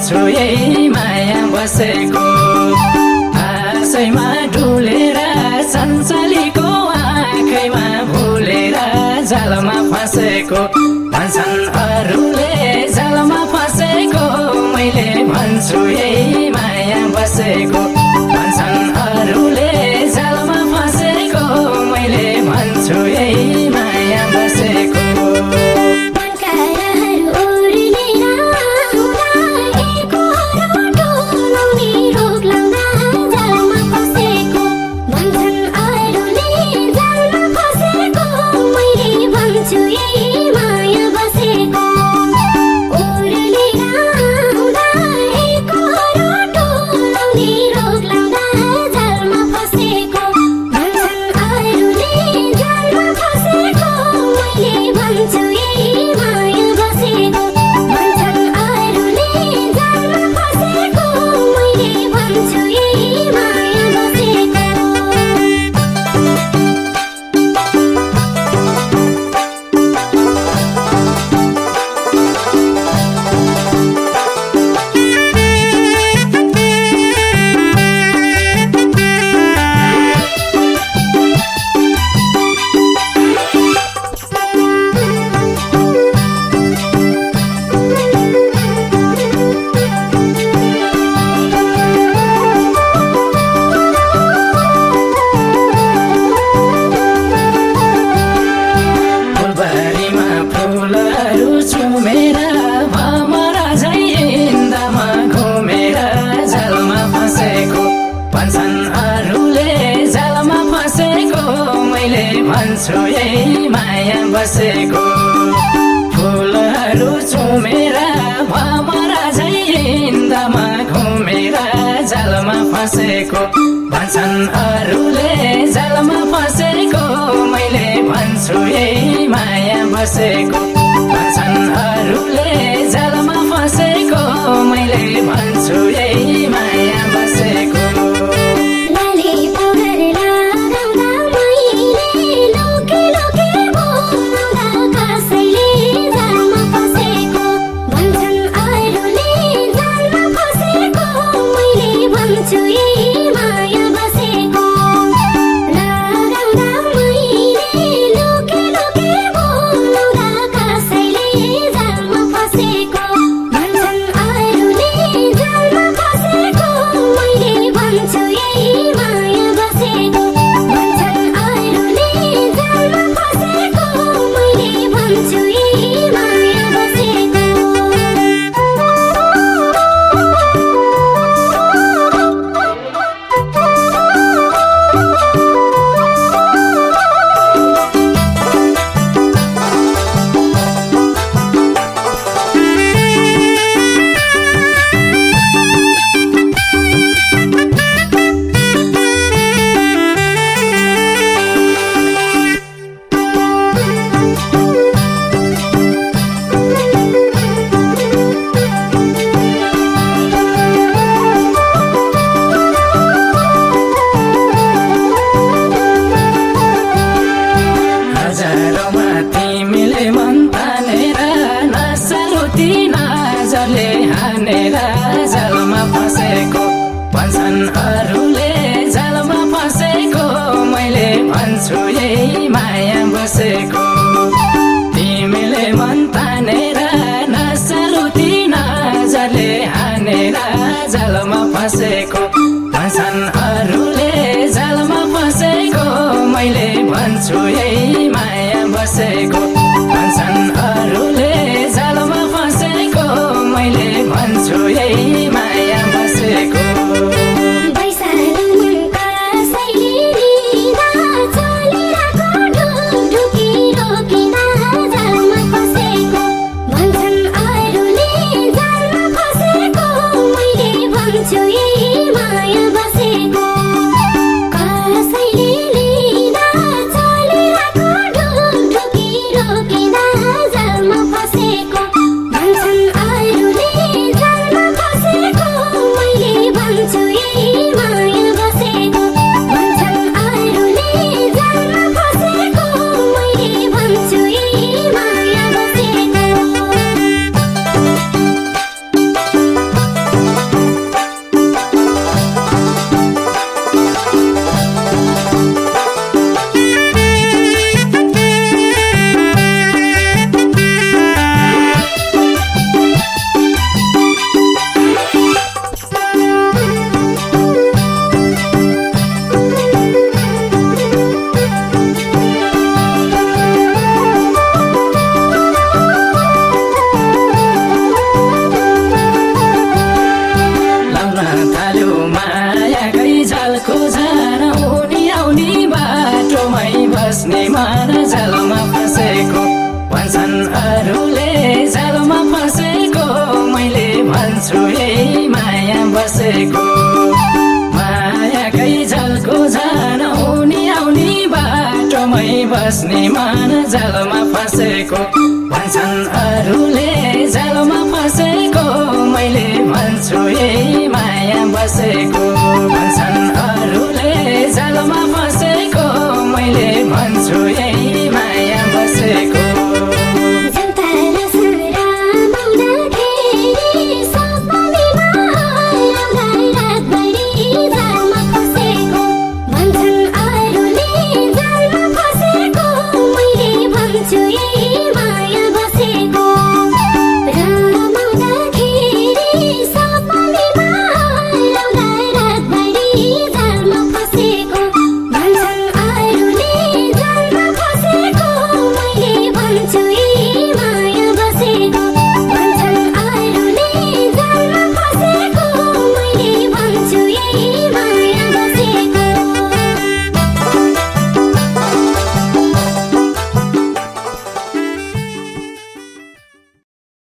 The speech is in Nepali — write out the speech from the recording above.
छु यही माया बसेको। आशैमा डुलेर सन्सालीको आँखैमा भुलेर जालमा फसेको। छन् अरूले जालमा फसेको मैले भन्छु यही माया बसेको। फुलहरू छुमेर भमरा झैन्दमा घुमेर जालमा फसेको। भन्छन् अरूले जालमा फसेको मैले भन्छु यही माया बसेको। you. Maseko भन्छु यही माया बसेको मायाकै जलको जान आउने आउने बाटोमै बस्ने मन जालमा फसेको। भन्छन् अरूले जालमा फसेको मैले भन्छु यही माया बसेको।